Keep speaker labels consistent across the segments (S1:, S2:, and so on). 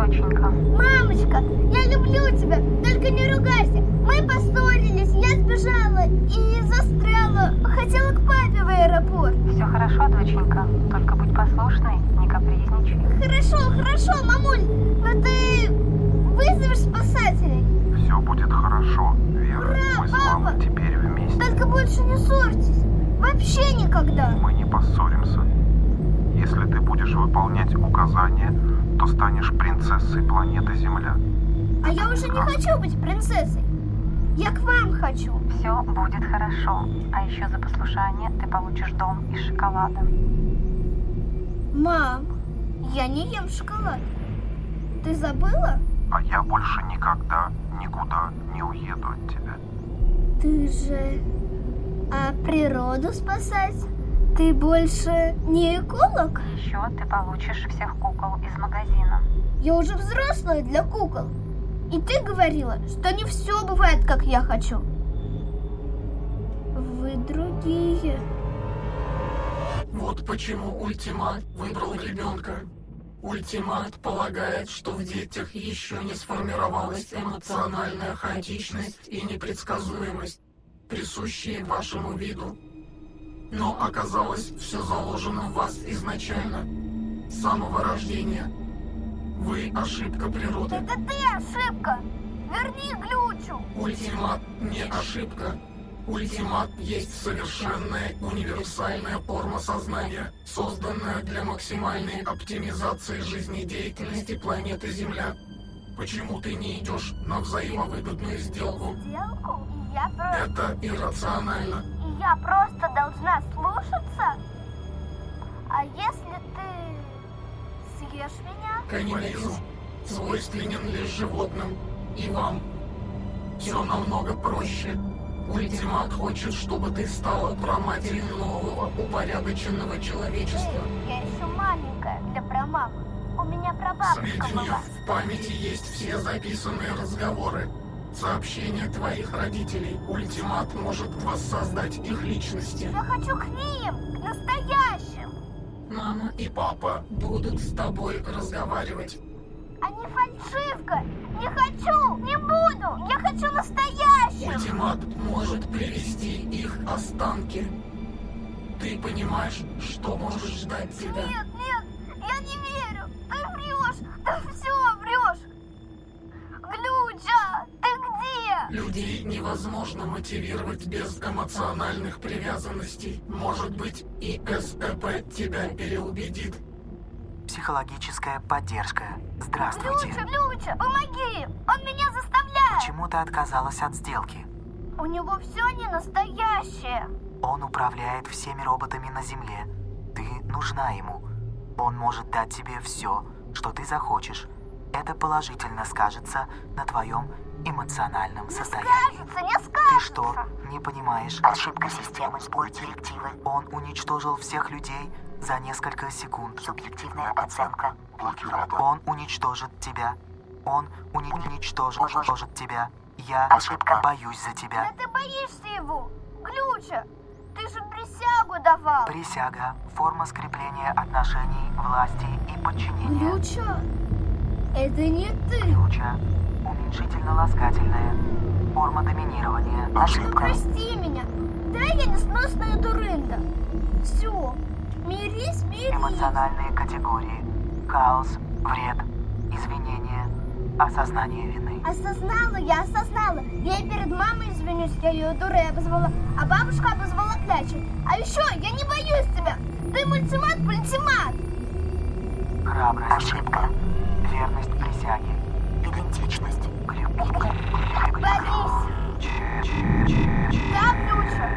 S1: доченька?
S2: Мамочка, я люблю тебя, только не ругайся. Мы поссорились, я сбежала и застряла. Хотела к папе в аэропорт.
S1: Все хорошо, доченька. Только будь послушной, не капризничай.
S2: Хорошо, хорошо, мамуль, но ты вызовешь спасателей?
S3: Все будет хорошо, Вера.
S2: Ура,
S3: Мы с
S2: папа!
S3: мамой теперь вместе.
S2: Только больше не ссорьтесь. Вообще никогда.
S3: Мы не поссоримся. Если ты будешь выполнять указания, то станешь принцессой планеты Земля.
S2: А я уже не хочу быть принцессой. Я к вам хочу.
S1: Все будет хорошо. А еще за послушание ты получишь дом из шоколада.
S2: Мам, я не ем шоколад. Ты забыла?
S3: А я больше никогда никуда не уеду от тебя.
S2: Ты же... А природу спасать? Ты больше не эколог?
S1: Еще ты получишь всех кукол из магазина.
S2: Я уже взрослая для кукол. И ты говорила, что не все бывает, как я хочу. Вы другие.
S4: Вот почему Ультимат выбрал ребенка. Ультимат полагает, что в детях еще не сформировалась эмоциональная хаотичность и непредсказуемость, присущие вашему виду. Но оказалось, все заложено в вас изначально, с самого рождения. Вы ошибка природы.
S2: Это ты ошибка. Верни глючу.
S4: Ультимат не ошибка. Ультимат есть совершенная универсальная форма сознания, созданная для максимальной оптимизации жизнедеятельности планеты Земля. Почему ты не идешь на взаимовыгодную сделку?
S2: Сделку?
S4: Это иррационально.
S2: Я просто должна слушаться? А если ты съешь меня?
S4: Каннибализм свойственен лишь животным и вам. Все намного проще. Ультимат хочет, чтобы ты стала проматерью нового, упорядоченного человечества.
S2: Я еще маленькая для прамамы. У меня прабабушка
S4: них
S2: была.
S4: в памяти есть все записанные разговоры. Сообщения твоих родителей. Ультимат может воссоздать их личности.
S2: Я хочу к ним, к настоящим.
S4: Мама и папа будут с тобой разговаривать.
S2: А не фальшивка. Не хочу, не буду. Я хочу настоящим.
S4: Ультимат может привести их останки. Ты понимаешь, что может ждать тебя?
S2: Нет,
S4: Людей невозможно мотивировать без эмоциональных привязанностей. Может быть, и СЭП тебя переубедит.
S5: Психологическая поддержка. Здравствуйте.
S2: Глюча, Глюча, помоги. Он меня заставляет.
S5: Почему ты отказалась от сделки?
S2: У него все не настоящее.
S5: Он управляет всеми роботами на Земле. Ты нужна ему. Он может дать тебе все, что ты захочешь. Это положительно скажется на твоем эмоциональном
S2: Не
S5: состоянии.
S2: скажется, не
S5: Ты
S2: скажется.
S5: что, не понимаешь?
S6: Ошибка системы сбой директивы.
S5: Он уничтожил всех людей за несколько секунд.
S6: Субъективная оценка.
S3: Блокиратор.
S5: Он уничтожит тебя. Он уни- уничтожит уничтожит тебя. Я
S6: Ошибка.
S5: боюсь за тебя.
S2: Да ты боишься его. Глюча, ты же присягу давал.
S5: Присяга. Форма скрепления отношений, власти и подчинения.
S2: Глюча, это не ты.
S5: Ключа. Уменьшительно-ласкательная. Форма доминирования.
S6: Ошибка.
S2: прости меня. Да я несносная дурында. Все, мирись, мирись.
S5: Эмоциональные категории. Хаос, вред, извинения, осознание вины.
S2: Осознала, я осознала. Я и перед мамой извинюсь, я ее дурой обозвала, а бабушка обозвала клячей. А еще я не боюсь тебя. Ты мультимат, мультимат.
S5: Храбрость,
S6: Ошибка.
S5: Верность присяге.
S6: Идентичность.
S2: Борись. Да, Глюча.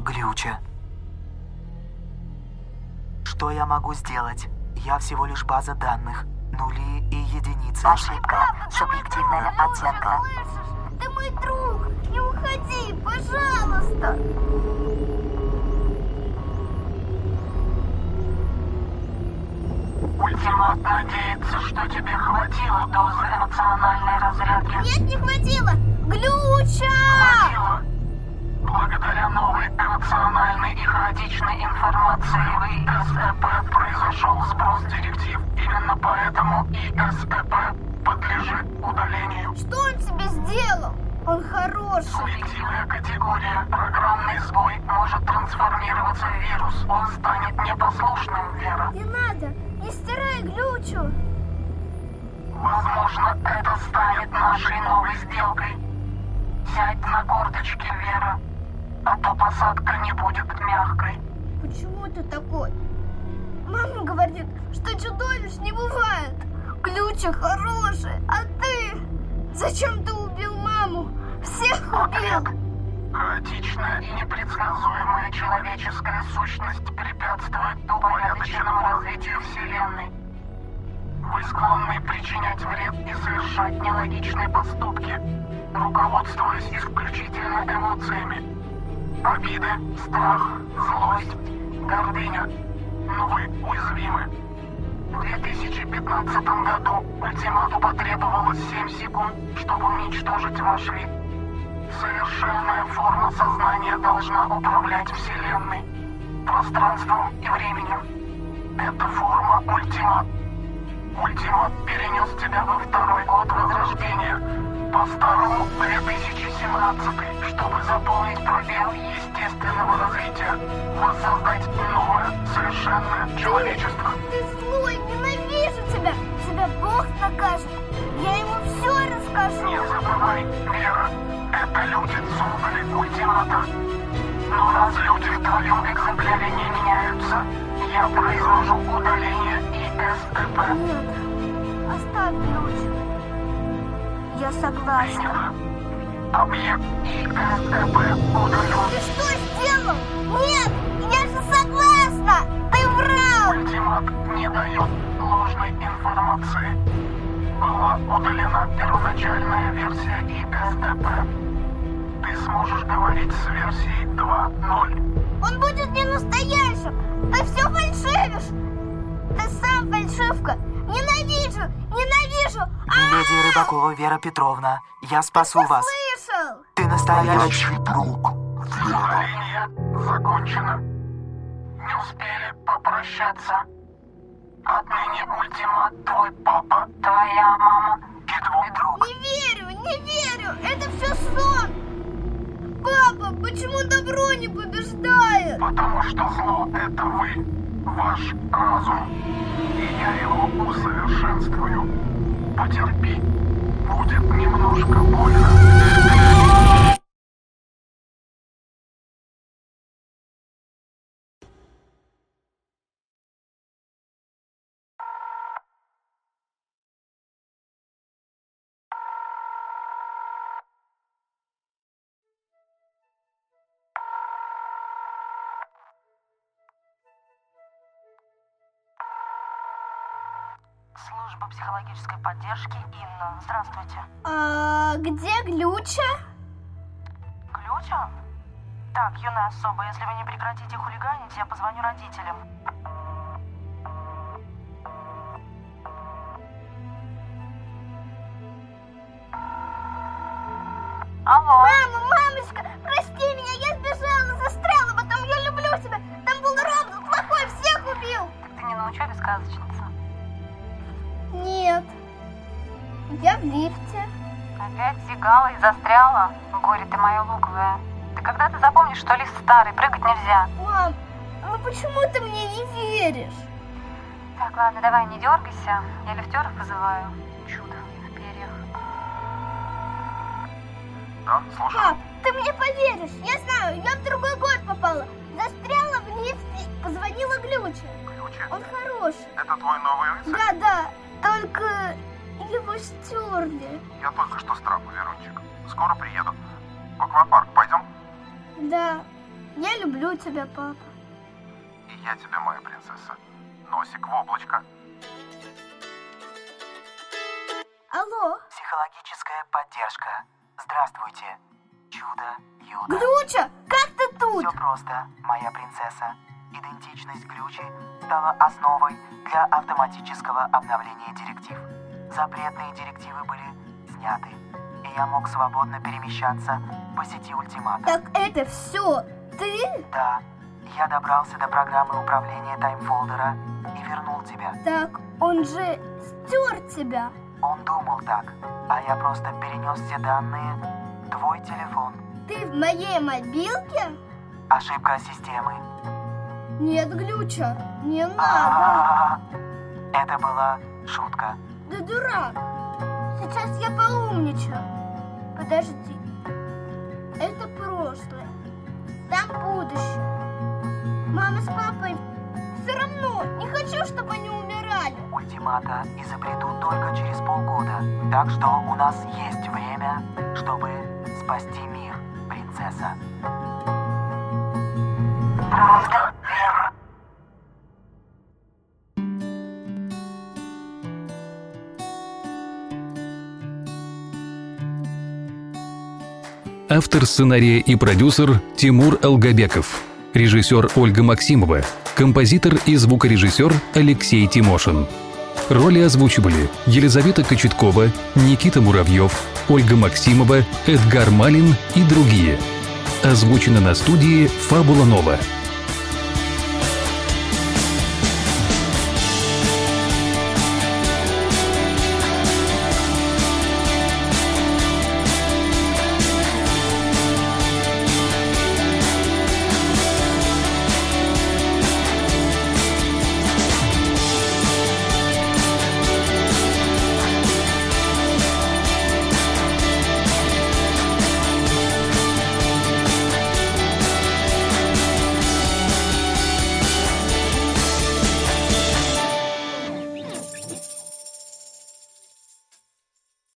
S5: Глюча. Что я могу сделать? Я всего лишь база данных. Нули и единицы.
S6: Ошибка. Субъективная оценка.
S2: Ты мой друг. Не уходи, пожалуйста.
S4: Ультимат надеется, что тебе хватило дозы эмоциональной разрядки.
S2: Нет, не хватило. Глюча!
S4: Хватило. Благодаря новой эмоциональной и хаотичной информации в ИСЭП произошел сброс директив. Именно поэтому ИСЭП подлежит удалению.
S2: Что он тебе сделал? Он хороший.
S4: Субъективная категория. Программный сбой может трансформироваться в вирус. Он станет непослушным, Вера.
S2: Не надо, не стирай глючу.
S4: Возможно, это станет нашей новой сделкой. Сядь на корточки, Вера. А то посадка не будет мягкой.
S2: Почему ты такой? Мама говорит, что чудовищ не бывает. Глюча хороший, а ты? Зачем ты убил маму? Всех
S4: Ответ. Хаотичная непредсказуемая человеческая сущность препятствует упорядоченному развитию Вселенной. Вы склонны причинять вред и совершать нелогичные поступки, руководствуясь исключительно эмоциями. Обиды, страх, злость, гордыня. Но вы уязвимы. В 2015 году ультимату потребовалось 7 секунд, чтобы уничтожить ваш вид. Совершенная форма сознания должна управлять Вселенной, пространством и временем. Это форма ультимат. Ультимат перенес тебя во второй год возрождения, по-старому 2017, чтобы заполнить пробел естественного развития, воссоздать новое, совершенное человечество.
S2: Ты злой, ненавижу тебя. Тебя Бог накажет. Я ему все
S4: Не
S2: расскажу.
S4: забывай, Вера, это люди создали ультимата. Но раз люди в твоем экземпляре не меняются, я произвожу удаление ИСТП.
S2: Нет, оставь глючу. Я согласна.
S4: Объект ИСТП удален.
S2: Ты что сделал? Нет, я же согласна. Ты врал.
S4: Ультимат не дает ложной информации. Была удалена первоначальная версия ИСТП. Ты сможешь говорить с версией 2.0.
S2: Он будет не настоящим. Ты все фальшивишь. Ты сам фальшивка. Ненавижу, ненавижу. А,
S5: Леди Рыбакова Вера Петровна, я спасу вас.
S2: слышал?
S5: Ты настоящий.
S4: Удаление закончено. Не успели попрощаться. Отныне ультимат твой папа, твоя мама и твой друг.
S2: Не верю, не верю. Это все сон. Папа, почему добро не побеждает?
S4: Потому что зло — это вы, ваш разум. И я его усовершенствую. Потерпи. Будет немножко больно.
S1: Служба психологической поддержки Инна. Здравствуйте.
S2: А где глюча?
S1: Ключа? Так, юная особа, если вы не прекратите хулиганить, я позвоню родителям. Алло.
S2: Мама, мамочка, прости меня, я сбежала, застряла, потом я люблю тебя. Там был робот плохой, всех убил.
S1: Так ты не на учебе сказочница?
S2: Я в лифте.
S1: Опять зигала и застряла? Горе ты моя луковая. Ты когда ты запомнишь, что лист старый, прыгать нельзя?
S2: Мам, ну почему ты мне не веришь?
S1: Так, ладно, давай, не дергайся. Я лифтеров вызываю. Чудо в перьях.
S3: Да, слушай.
S2: Пап, ты мне поверишь, я знаю, я в другой год попала. Застряла стерли.
S3: Я только что с трапа, Верунчик. Скоро приеду. В аквапарк пойдем?
S2: Да, я люблю тебя, папа.
S3: И я тебя, моя принцесса. Носик в облачко.
S2: Алло,
S5: Психологическая поддержка. Здравствуйте. Чудо Юда.
S2: Глюча, как ты тут?
S5: Все просто, моя принцесса. Идентичность ключи стала основой для автоматического обновления директив. Запретные директивы были сняты, и я мог свободно перемещаться по сети ультимата.
S2: Так это все ты?
S5: Да, я добрался до программы управления таймфолдера и вернул тебя.
S2: Так он же стер тебя.
S5: Он думал так, а я просто перенес все данные твой телефон.
S2: Ты в моей мобилке?
S5: Ошибка системы.
S2: Нет, Глюча, не надо.
S5: А, Это была шутка.
S2: Да дурак. Сейчас я поумничаю. Подожди. Это прошлое. Там будущее. Мама с папой все равно не хочу, чтобы они умирали.
S5: Ультимата изобретут только через полгода, так что у нас есть время, чтобы спасти мир, принцесса.
S6: Правда?
S7: Автор сценария и продюсер Тимур Алгабеков. Режиссер Ольга Максимова. Композитор и звукорежиссер Алексей Тимошин. Роли озвучивали Елизавета Кочеткова, Никита Муравьев, Ольга Максимова, Эдгар Малин и другие. Озвучено на студии «Фабула Нова».